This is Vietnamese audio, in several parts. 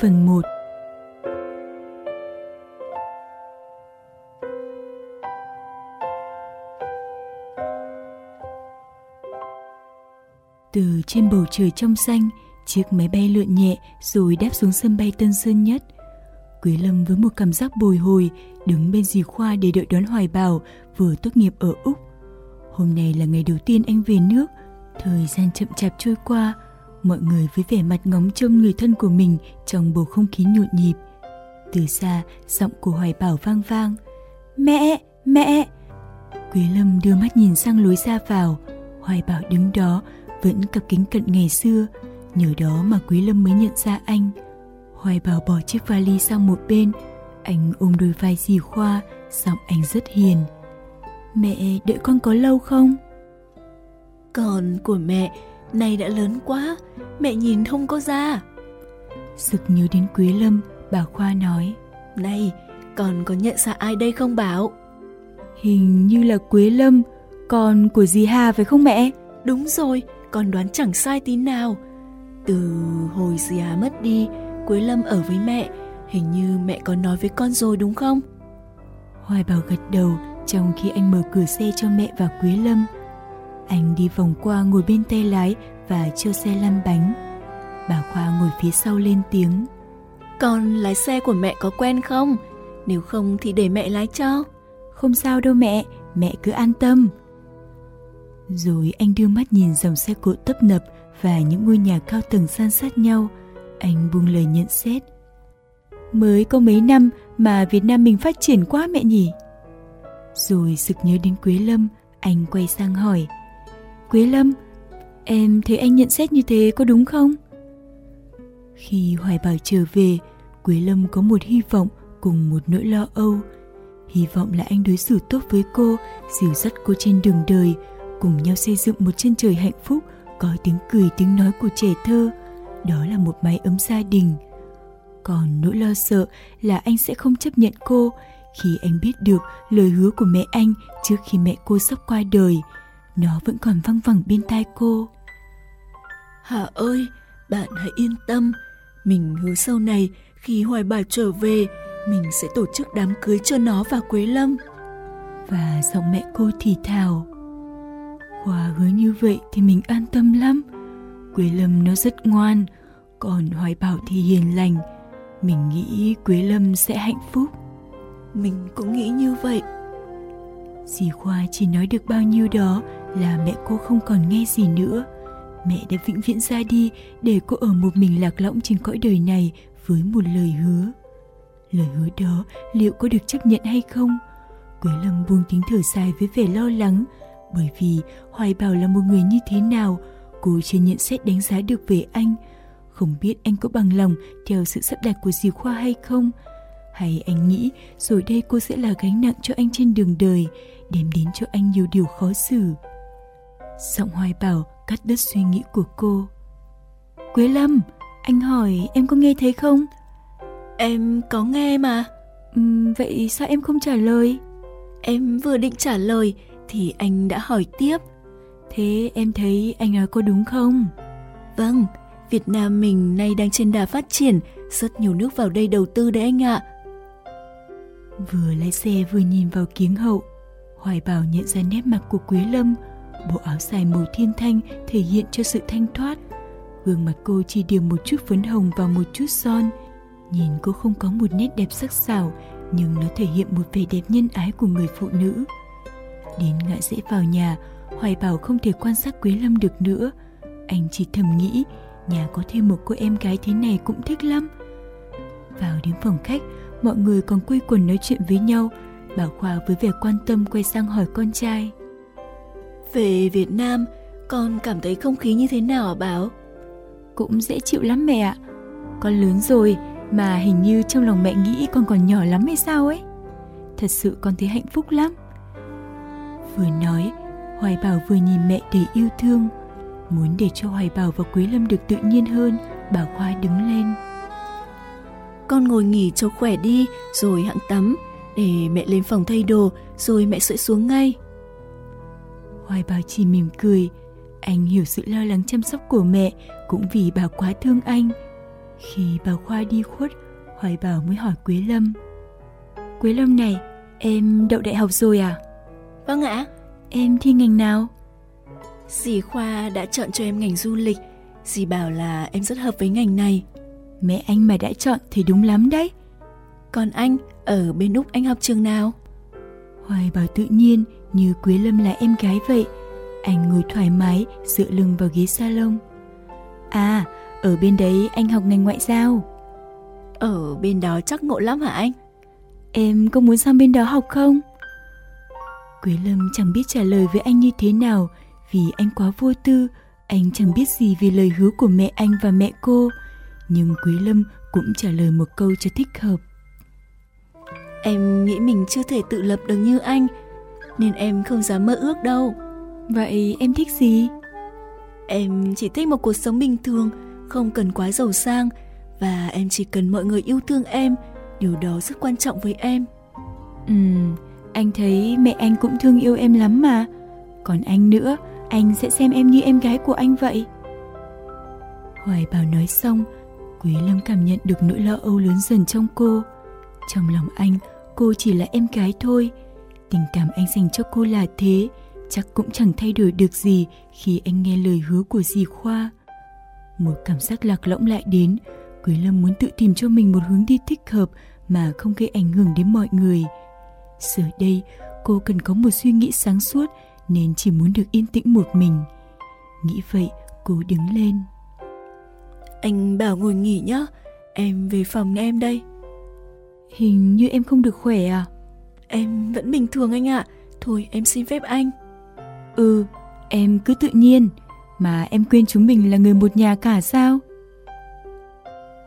Phần 1 Từ trên bầu trời trong xanh, chiếc máy bay lượn nhẹ rồi đáp xuống sân bay Tân Sơn Nhất. Quý Lâm với một cảm giác bồi hồi đứng bên dì Khoa để đợi đón Hoài Bảo vừa tốt nghiệp ở Úc. Hôm nay là ngày đầu tiên anh về nước, thời gian chậm chạp trôi qua, mọi người với vẻ mặt ngóng trông người thân của mình trong bầu không khí nhộn nhịp. Từ xa, giọng của Hoài Bảo vang vang. Mẹ, mẹ! Quý Lâm đưa mắt nhìn sang lối ra vào. Hoài Bảo đứng đó, vẫn cặp kính cận ngày xưa. Nhờ đó mà Quý Lâm mới nhận ra anh. Hoài Bảo bỏ chiếc vali sang một bên. Anh ôm đôi vai dì Khoa, giọng anh rất hiền. Mẹ đợi con có lâu không? Con của mẹ này đã lớn quá, mẹ nhìn không có ra. Sực nhớ đến Quế Lâm, bà Khoa nói. Này, con có nhận ra ai đây không Bảo? Hình như là Quế Lâm, con của dì Hà phải không mẹ? Đúng rồi, con đoán chẳng sai tí nào. Từ hồi dì Hà mất đi, Quế Lâm ở với mẹ, hình như mẹ có nói với con rồi đúng không? Hoài Bảo gật đầu trong khi anh mở cửa xe cho mẹ và Quế Lâm. Anh đi vòng qua ngồi bên tay lái và cho xe lăn bánh. Bà Khoa ngồi phía sau lên tiếng. Con lái xe của mẹ có quen không? Nếu không thì để mẹ lái cho. Không sao đâu mẹ, mẹ cứ an tâm. Rồi anh đưa mắt nhìn dòng xe cộ tấp nập và những ngôi nhà cao tầng san sát nhau. Anh buông lời nhận xét. Mới có mấy năm mà Việt Nam mình phát triển quá mẹ nhỉ? Rồi sực nhớ đến Quế Lâm, anh quay sang hỏi. Quế Lâm, em thấy anh nhận xét như thế có đúng không? Khi Hoài Bảo trở về, Quế Lâm có một hy vọng cùng một nỗi lo âu. Hy vọng là anh đối xử tốt với cô, dìu dắt cô trên đường đời, cùng nhau xây dựng một chân trời hạnh phúc, có tiếng cười tiếng nói của trẻ thơ. Đó là một mái ấm gia đình. Còn nỗi lo sợ là anh sẽ không chấp nhận cô khi anh biết được lời hứa của mẹ anh trước khi mẹ cô sắp qua đời – nó vẫn còn văng vẳng bên tai cô. Hà ơi, bạn hãy yên tâm, mình hứa sau này khi Hoài Bảo trở về, mình sẽ tổ chức đám cưới cho nó và Quế Lâm. Và giọng mẹ cô thì thào. Hòa hứa như vậy thì mình an tâm lắm. Quế Lâm nó rất ngoan, còn Hoài Bảo thì hiền lành. Mình nghĩ Quế Lâm sẽ hạnh phúc. Mình cũng nghĩ như vậy. Dì Khoa chỉ nói được bao nhiêu đó là mẹ cô không còn nghe gì nữa. Mẹ đã vĩnh viễn ra đi để cô ở một mình lạc lõng trên cõi đời này với một lời hứa. Lời hứa đó liệu có được chấp nhận hay không? Quế Lâm buông tiếng thở dài với vẻ lo lắng bởi vì Hoài Bảo là một người như thế nào cô chưa nhận xét đánh giá được về anh. Không biết anh có bằng lòng theo sự sắp đặt của dì Khoa hay không? Hay anh nghĩ rồi đây cô sẽ là gánh nặng cho anh trên đường đời, đem đến cho anh nhiều điều khó xử. Giọng hoài bảo cắt đứt suy nghĩ của cô. Quế Lâm, anh hỏi em có nghe thấy không? Em có nghe mà. Uhm, vậy sao em không trả lời? Em vừa định trả lời thì anh đã hỏi tiếp. Thế em thấy anh nói có đúng không? Vâng, Việt Nam mình nay đang trên đà phát triển, rất nhiều nước vào đây đầu tư đấy anh ạ. Vừa lái xe vừa nhìn vào kiếng hậu, Hoài Bảo nhận ra nét mặt của Quế Lâm, bộ áo dài màu thiên thanh thể hiện cho sự thanh thoát. Gương mặt cô chỉ điểm một chút phấn hồng và một chút son. Nhìn cô không có một nét đẹp sắc sảo, nhưng nó thể hiện một vẻ đẹp nhân ái của người phụ nữ. Đến ngã rẽ vào nhà, Hoài Bảo không thể quan sát Quế Lâm được nữa. Anh chỉ thầm nghĩ, nhà có thêm một cô em gái thế này cũng thích lắm. Vào đến phòng khách, mọi người còn quây quần nói chuyện với nhau. Bảo Khoa với vẻ quan tâm quay sang hỏi con trai. Về Việt Nam, con cảm thấy không khí như thế nào hả Bảo? Cũng dễ chịu lắm mẹ ạ. con lớn rồi mà hình như trong lòng mẹ nghĩ con còn nhỏ lắm hay sao ấy. Thật sự con thấy hạnh phúc lắm. Vừa nói, Hoài Bảo vừa nhìn mẹ đầy yêu thương. Muốn để cho Hoài Bảo và Quý Lâm được tự nhiên hơn, bà Khoa đứng lên. Con ngồi nghỉ cho khỏe đi, rồi hãng tắm, để mẹ lên phòng thay đồ, rồi mẹ sẽ xuống ngay. Hoài Bảo chỉ mỉm cười, anh hiểu sự lo lắng chăm sóc của mẹ cũng vì bà quá thương anh. Khi bà Khoa đi khuất, Hoài Bảo mới hỏi Quế Lâm. Quế Lâm này, em đậu đại học rồi à? Vâng ạ. Em thi ngành nào? Dì Khoa đã chọn cho em ngành du lịch. Dì bảo là em rất hợp với ngành này. Mẹ anh mà đã chọn thì đúng lắm đấy. Còn anh, ở bên Úc anh học trường nào? Hoài bảo tự nhiên như Quế Lâm là em gái vậy. Anh ngồi thoải mái dựa lưng vào ghế salon. À, ở bên đấy anh học ngành ngoại giao. Ở bên đó chắc ngộ lắm hả anh? Em có muốn sang bên đó học không? Quế Lâm chẳng biết trả lời với anh như thế nào vì anh quá vô tư, anh chẳng biết gì về lời hứa của mẹ anh và mẹ cô. Nhưng Quế Lâm cũng trả lời một câu cho thích hợp. Em nghĩ mình chưa thể tự lập được như anh, nên em không dám mơ ước đâu. Vậy em thích gì? Em chỉ thích một cuộc sống bình thường, không cần quá giàu sang và em chỉ cần mọi người yêu thương em, điều đó rất quan trọng với em. Ừ, anh thấy mẹ anh cũng thương yêu em lắm mà. Còn anh nữa, anh sẽ xem em như em gái của anh vậy. Hoài Bảo nói xong, Quý Lâm cảm nhận được nỗi lo âu lớn dần trong cô. Trong lòng anh, cô chỉ là em gái thôi. Tình cảm anh dành cho cô là thế, chắc cũng chẳng thay đổi được gì khi anh nghe lời hứa của dì Khoa. Một cảm giác lạc lõng lại đến, Quý Lâm muốn tự tìm cho mình một hướng đi thích hợp mà không gây ảnh hưởng đến mọi người. Giờ đây, cô cần có một suy nghĩ sáng suốt nên chỉ muốn được yên tĩnh một mình. Nghĩ vậy, cô đứng lên. Anh bảo ngồi nghỉ nhá, em về phòng em đây. Hình như em không được khỏe à? Em vẫn bình thường anh ạ, thôi em xin phép anh. Ừ, em cứ tự nhiên, mà em quên chúng mình là người một nhà cả sao?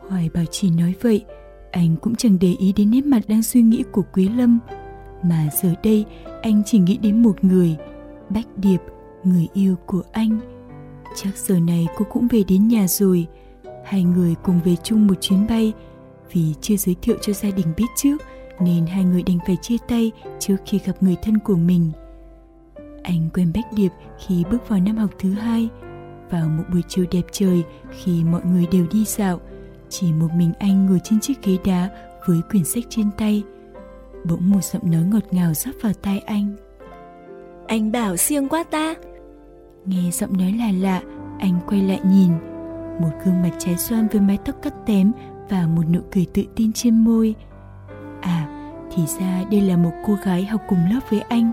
Hoài Bảo chỉ nói vậy, anh cũng chẳng để ý đến nét mặt đang suy nghĩ của Quý Lâm. Mà giờ đây anh chỉ nghĩ đến một người, Bách Điệp, người yêu của anh. Chắc giờ này cô cũng về đến nhà rồi, hai người cùng về chung một chuyến bay. Vì chưa giới thiệu cho gia đình biết trước nên hai người đành phải chia tay trước khi gặp người thân của mình. Anh quen Bách Điệp khi bước vào năm học thứ hai. Vào một buổi chiều đẹp trời khi mọi người đều đi dạo, chỉ một mình anh ngồi trên chiếc ghế đá với quyển sách trên tay. Bỗng một giọng nói ngọt ngào rót vào tai anh. Anh bảo siêng quá ta. Nghe giọng nói là lạ, anh quay lại nhìn. Một gương mặt trái xoan với mái tóc cắt tém và một nụ cười tự tin trên môi. Thì ra đây là một cô gái học cùng lớp với anh.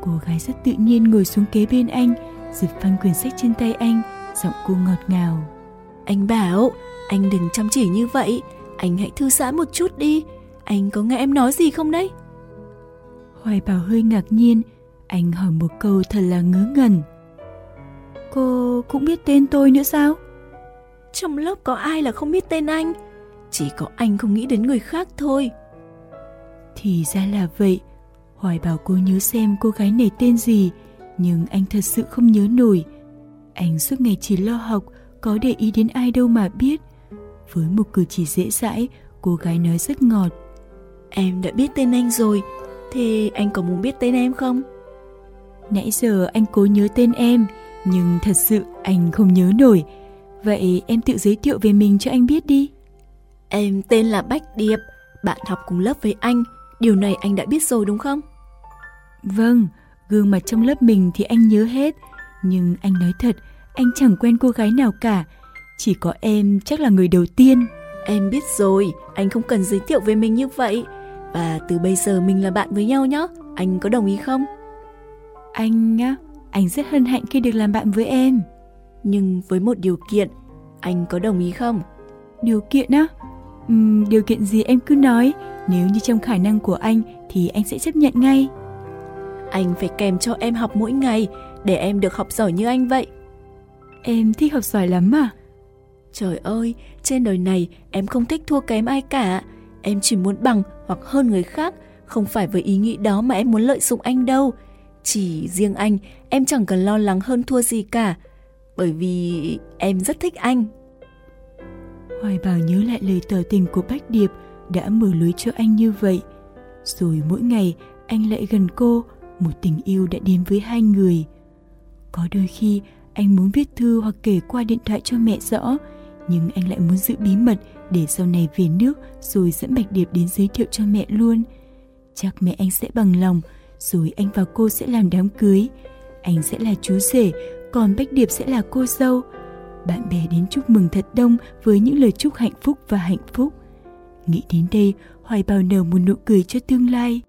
Cô gái rất tự nhiên ngồi xuống kế bên anh, giật phăng quyển sách trên tay anh, giọng cô ngọt ngào. Anh bảo, anh đừng chăm chỉ như vậy, anh hãy thư giãn một chút đi. Anh có nghe em nói gì không đấy? Hoài Bảo hơi ngạc nhiên, anh hỏi một câu thật là ngớ ngẩn. Cô cũng biết tên tôi nữa sao? Trong lớp có ai là không biết tên anh? Chỉ có anh không nghĩ đến người khác thôi. Thì ra là vậy. Hoài bảo cô nhớ xem cô gái này tên gì, nhưng anh thật sự không nhớ nổi. Anh suốt ngày chỉ lo học, có để ý đến ai đâu mà biết. Với một cử chỉ dễ dãi, cô gái nói rất ngọt. Em đã biết tên anh rồi, thế anh có muốn biết tên em không? Nãy giờ anh cố nhớ tên em, nhưng thật sự anh không nhớ nổi. Vậy em tự giới thiệu về mình cho anh biết đi. Em tên là Bách Điệp, bạn học cùng lớp với anh. Điều này anh đã biết rồi đúng không? Vâng, gương mặt trong lớp mình thì anh nhớ hết. Nhưng anh nói thật, anh chẳng quen cô gái nào cả. Chỉ có em chắc là người đầu tiên. Em biết rồi, anh không cần giới thiệu về mình như vậy. Và từ bây giờ mình là bạn với nhau nhé. Anh có đồng ý không? Anh á, anh rất hân hạnh khi được làm bạn với em. Nhưng với một điều kiện, anh có đồng ý không? Điều kiện á? Uhm, điều kiện gì em cứ nói, nếu như trong khả năng của anh thì anh sẽ chấp nhận ngay. Anh phải kèm cho em học mỗi ngày để em được học giỏi như anh vậy. Em thích học giỏi lắm à? Trời ơi, trên đời này em không thích thua kém ai cả. Em chỉ muốn bằng hoặc hơn người khác, không phải với ý nghĩ đó mà em muốn lợi dụng anh đâu. Chỉ riêng anh, em chẳng cần lo lắng hơn thua gì cả, bởi vì em rất thích anh. Hoài Bảo nhớ lại lời tỏ tình của Bách Điệp đã mở lưới cho anh như vậy. Rồi mỗi ngày anh lại gần cô, một tình yêu đã đến với hai người. Có đôi khi anh muốn viết thư hoặc kể qua điện thoại cho mẹ rõ, nhưng anh lại muốn giữ bí mật để sau này về nước rồi dẫn Bạch Điệp đến giới thiệu cho mẹ luôn. Chắc mẹ anh sẽ bằng lòng, rồi anh và cô sẽ làm đám cưới. Anh sẽ là chú rể, còn Bách Điệp sẽ là cô dâu. Bạn bè đến chúc mừng thật đông với những lời chúc hạnh phúc và hạnh phúc. Nghĩ đến đây, Hoài bao nở một nụ cười cho tương lai.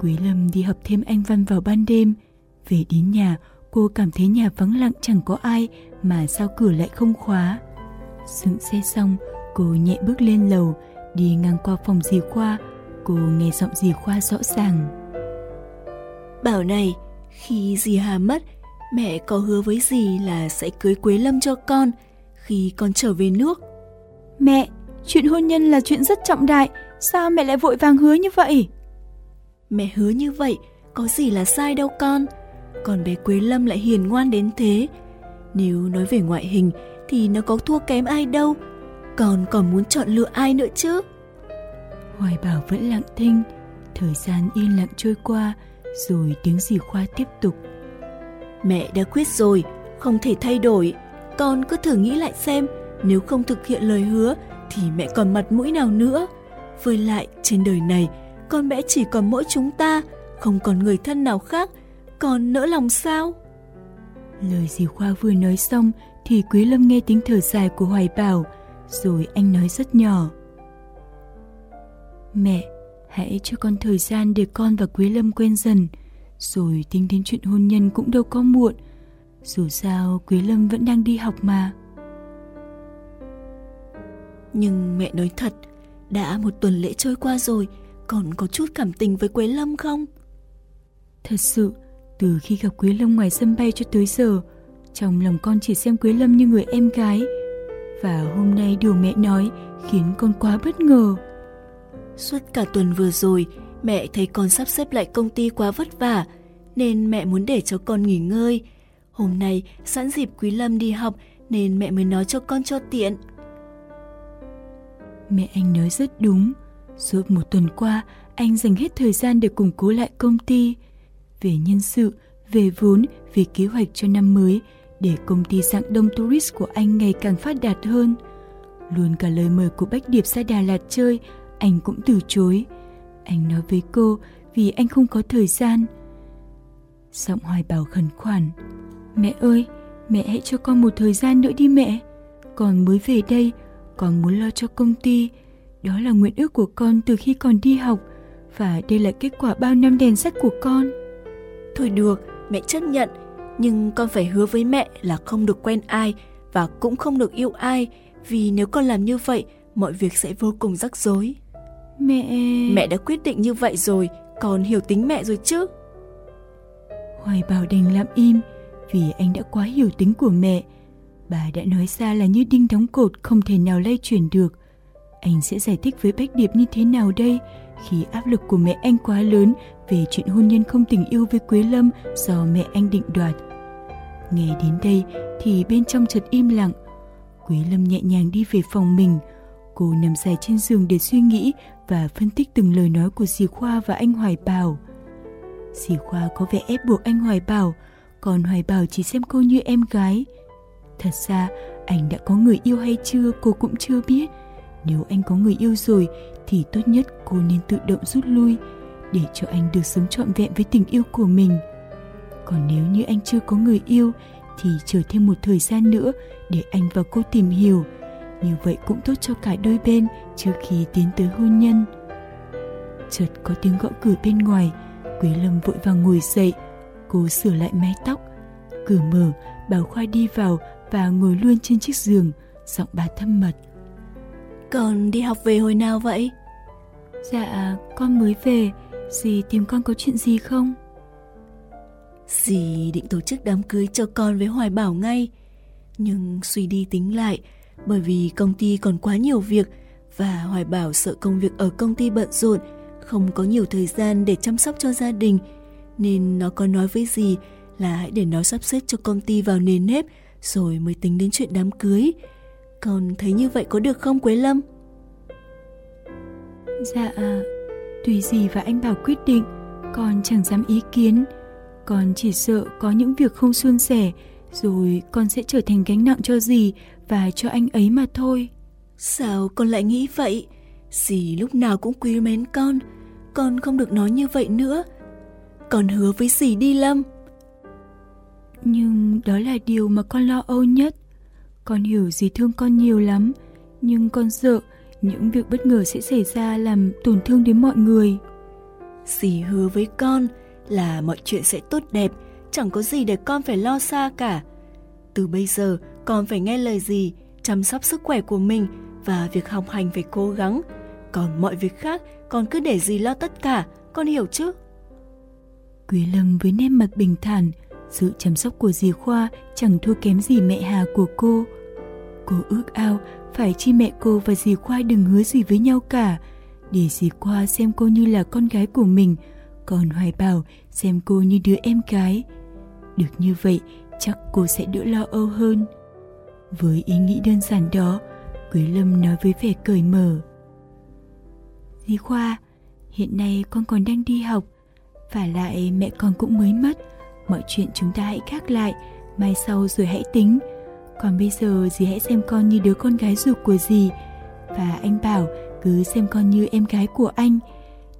Quý Lâm đi học thêm Anh Văn vào ban đêm. Về đến nhà, cô cảm thấy nhà vắng lặng chẳng có ai mà sao cửa lại không khóa. Dựng xe xong, cô nhẹ bước lên lầu, đi ngang qua phòng dì Khoa, cô nghe giọng dì Khoa rõ ràng. Bảo này, khi dì Hà mất, mẹ có hứa với dì là sẽ cưới Quế Lâm cho con khi con trở về nước. Mẹ, chuyện hôn nhân là chuyện rất trọng đại, sao mẹ lại vội vàng hứa như vậy? Mẹ hứa như vậy, có gì là sai đâu con. Còn bé Quế Lâm lại hiền ngoan đến thế. Nếu nói về ngoại hình thì nó có thua kém ai đâu. Con còn muốn chọn lựa ai nữa chứ? Hoài Bảo vẫn lặng thinh, thời gian yên lặng trôi qua, rồi tiếng dì Khoa tiếp tục. Mẹ đã quyết rồi, không thể thay đổi. Con cứ thử nghĩ lại xem, nếu không thực hiện lời hứa thì mẹ còn mặt mũi nào nữa. Với lại, trên đời này con bé chỉ còn mỗi chúng ta, không còn người thân nào khác, còn nỡ lòng sao? Lời dì Khoa vừa nói xong thì Quý Lâm nghe tiếng thở dài của Hoài Bảo, rồi anh nói rất nhỏ. Mẹ, hãy cho con thời gian để con và Quý Lâm quen dần, rồi tính đến chuyện hôn nhân cũng đâu có muộn. Dù sao Quý Lâm vẫn đang đi học mà. Nhưng mẹ nói thật, đã một tuần lễ trôi qua rồi, còn có chút cảm tình với Quế Lâm không? Thật sự, từ khi gặp Quế Lâm ngoài sân bay cho tới giờ, trong lòng con chỉ xem Quế Lâm như người em gái. Và hôm nay điều mẹ nói khiến con quá bất ngờ. Suốt cả tuần vừa rồi, mẹ thấy con sắp xếp lại công ty quá vất vả, nên mẹ muốn để cho con nghỉ ngơi. Hôm nay sẵn dịp Quý Lâm đi học nên mẹ mới nói cho con cho tiện. Mẹ anh nói rất đúng. Suốt một tuần qua, anh dành hết thời gian để củng cố lại công ty. Về nhân sự, về vốn, về kế hoạch cho năm mới, để công ty dạng đông tourist của anh ngày càng phát đạt hơn. Luôn cả lời mời của Bách Điệp ra Đà Lạt chơi, anh cũng từ chối. Anh nói với cô vì anh không có thời gian. Giọng hoài bảo khẩn khoản. Mẹ ơi, mẹ hãy cho con một thời gian nữa đi mẹ. Con mới về đây, con muốn lo cho công ty, đó là nguyện ước của con từ khi còn đi học và đây là kết quả bao năm đèn sách của con. Thôi được, mẹ chấp nhận, nhưng con phải hứa với mẹ là không được quen ai và cũng không được yêu ai vì nếu con làm như vậy, mọi việc sẽ vô cùng rắc rối. Mẹ... Mẹ đã quyết định như vậy rồi, con hiểu tính mẹ rồi chứ? Hoài Bảo đành lặng im vì anh đã quá hiểu tính của mẹ. Bà đã nói ra là như đinh đóng cột không thể nào lay chuyển được. Anh sẽ giải thích với Bách Điệp như thế nào đây khi áp lực của mẹ anh quá lớn về chuyện hôn nhân không tình yêu với Quế Lâm do mẹ anh định đoạt. Nghe đến đây thì bên trong chợt im lặng. Quế Lâm nhẹ nhàng đi về phòng mình. Cô nằm dài trên giường để suy nghĩ và phân tích từng lời nói của dì Khoa và anh Hoài Bảo. Dì Khoa có vẻ ép buộc anh Hoài Bảo, còn Hoài Bảo chỉ xem cô như em gái. Thật ra, anh đã có người yêu hay chưa cô cũng chưa biết nếu anh có người yêu rồi thì tốt nhất cô nên tự động rút lui để cho anh được sống trọn vẹn với tình yêu của mình. Còn nếu như anh chưa có người yêu thì chờ thêm một thời gian nữa để anh và cô tìm hiểu. Như vậy cũng tốt cho cả đôi bên trước khi tiến tới hôn nhân. Chợt có tiếng gõ cửa bên ngoài, Quý Lâm vội vàng ngồi dậy, cô sửa lại mái tóc. Cửa mở, Bảo Khoa đi vào và ngồi luôn trên chiếc giường, giọng bà thâm mật. Con đi học về hồi nào vậy? Dạ, con mới về. Dì tìm con có chuyện gì không? Dì định tổ chức đám cưới cho con với Hoài Bảo ngay. Nhưng suy đi tính lại, bởi vì công ty còn quá nhiều việc và Hoài Bảo sợ công việc ở công ty bận rộn, không có nhiều thời gian để chăm sóc cho gia đình, nên nó có nói với gì là hãy để nó sắp xếp cho công ty vào nền nếp rồi mới tính đến chuyện đám cưới. Con thấy như vậy có được không Quế Lâm? Dạ, tùy gì và anh Bảo quyết định, con chẳng dám ý kiến. Con chỉ sợ có những việc không suôn sẻ, rồi con sẽ trở thành gánh nặng cho dì và cho anh ấy mà thôi. Sao con lại nghĩ vậy? Dì lúc nào cũng quý mến con, con không được nói như vậy nữa. Con hứa với dì đi Lâm. Nhưng đó là điều mà con lo âu nhất. Con hiểu dì thương con nhiều lắm, nhưng con sợ những việc bất ngờ sẽ xảy ra làm tổn thương đến mọi người. Dì hứa với con là mọi chuyện sẽ tốt đẹp, chẳng có gì để con phải lo xa cả. Từ bây giờ, con phải nghe lời gì chăm sóc sức khỏe của mình và việc học hành phải cố gắng. Còn mọi việc khác, con cứ để dì lo tất cả, con hiểu chứ? Quý Lâm với nét mặt bình thản, sự chăm sóc của dì Khoa chẳng thua kém gì mẹ Hà của cô. Cô ước ao phải chi mẹ cô và dì Khoa đừng hứa gì với nhau cả, để dì Khoa xem cô như là con gái của mình, còn Hoài Bảo xem cô như đứa em gái. Được như vậy, chắc cô sẽ đỡ lo âu hơn. Với ý nghĩ đơn giản đó, Quý Lâm nói với vẻ cởi mở. Dì Khoa, hiện nay con còn đang đi học, và lại mẹ con cũng mới mất. Mọi chuyện chúng ta hãy khác lại, mai sau rồi hãy tính. Còn bây giờ dì hãy xem con như đứa con gái ruột của dì, và anh bảo cứ xem con như em gái của anh.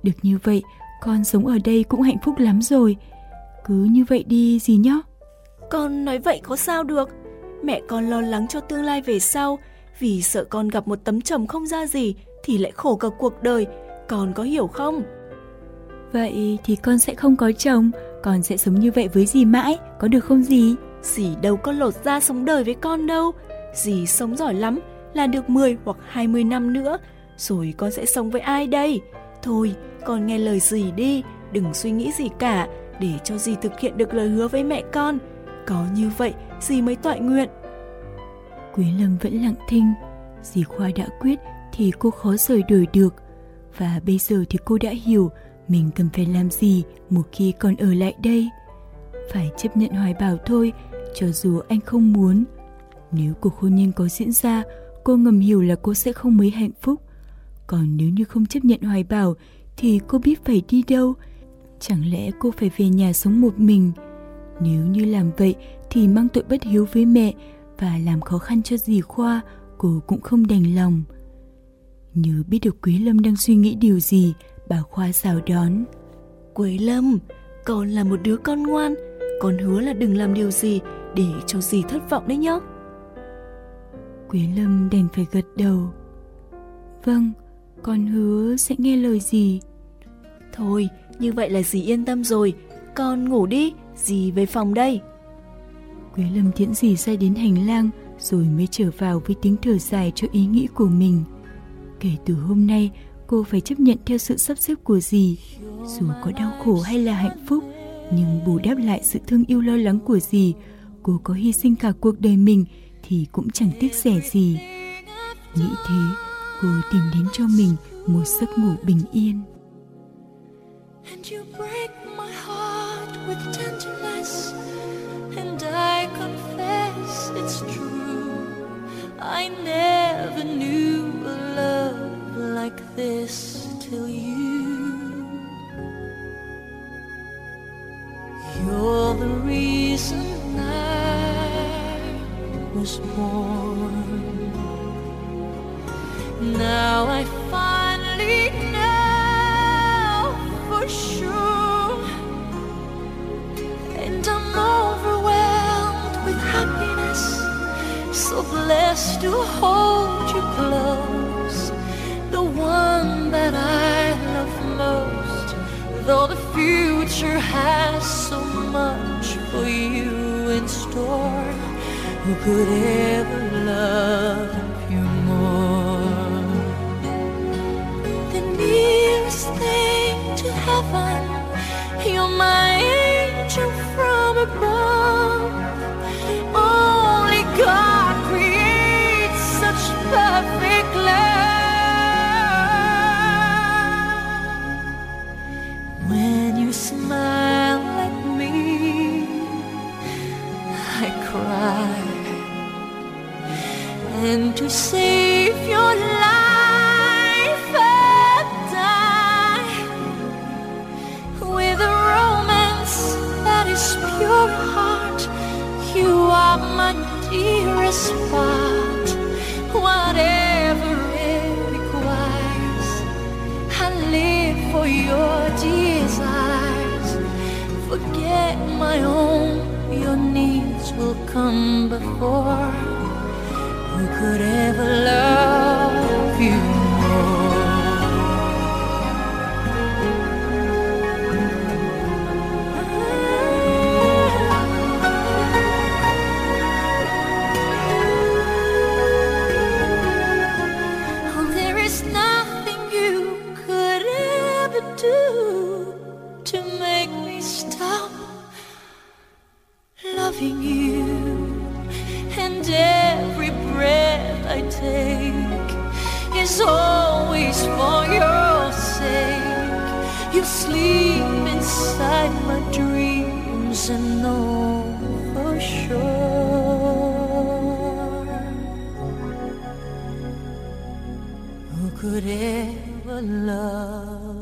Được như vậy, con sống ở đây cũng hạnh phúc lắm rồi. Cứ như vậy đi dì nhé. Con nói vậy có sao được? Mẹ con lo lắng cho tương lai về sau, vì sợ con gặp một tấm chồng không ra gì thì lại khổ cả cuộc đời, con có hiểu không? Vậy thì con sẽ không có chồng, con sẽ sống như vậy với dì mãi, có được không dì? Dì đâu có lột ra sống đời với con đâu. Dì sống giỏi lắm, là được 10 hoặc 20 năm nữa, rồi con sẽ sống với ai đây? Thôi, con nghe lời dì đi, đừng suy nghĩ gì cả, để cho dì thực hiện được lời hứa với mẹ con. Có như vậy, dì mới toại nguyện. Quý Lâm vẫn lặng thinh, dì Khoa đã quyết thì cô khó rời đổi được. Và bây giờ thì cô đã hiểu mình cần phải làm gì một khi còn ở lại đây. Phải chấp nhận hoài bảo thôi, cho dù anh không muốn. Nếu cuộc hôn nhân có diễn ra, cô ngầm hiểu là cô sẽ không mấy hạnh phúc. Còn nếu như không chấp nhận hoài bảo, thì cô biết phải đi đâu. Chẳng lẽ cô phải về nhà sống một mình? Nếu như làm vậy thì mang tội bất hiếu với mẹ và làm khó khăn cho dì Khoa, cô cũng không đành lòng. Nhớ biết được Quý Lâm đang suy nghĩ điều gì, bà Khoa chào đón. Quế Lâm, con là một đứa con ngoan, con hứa là đừng làm điều gì để cho dì thất vọng đấy nhá. Quế Lâm đành phải gật đầu. Vâng, con hứa sẽ nghe lời dì. Thôi, như vậy là dì yên tâm rồi, con ngủ đi, dì về phòng đây. Quế Lâm tiễn dì ra đến hành lang rồi mới trở vào với tiếng thở dài cho ý nghĩ của mình. Kể từ hôm nay, cô phải chấp nhận theo sự sắp xếp của dì. Dù có đau khổ hay là hạnh phúc, nhưng bù đắp lại sự thương yêu lo lắng của dì, cô có hy sinh cả cuộc đời mình thì cũng chẳng tiếc rẻ gì. Nghĩ thế, cô tìm đến cho mình một giấc ngủ bình yên. And you break my heart with it's true. I never knew a love like this till you. You're the reason I was born. Now I blessed to hold you close The one that I love most Though the future has so much for you in store Who could ever love you more? The nearest thing to heaven willing to save your life and die with a romance that is pure heart. You are my dearest part, whatever it requires. I live for your desires. Forget my own, your needs will come before. Could ever love you is always for your sake. You sleep inside my dreams and know for sure. Who could ever love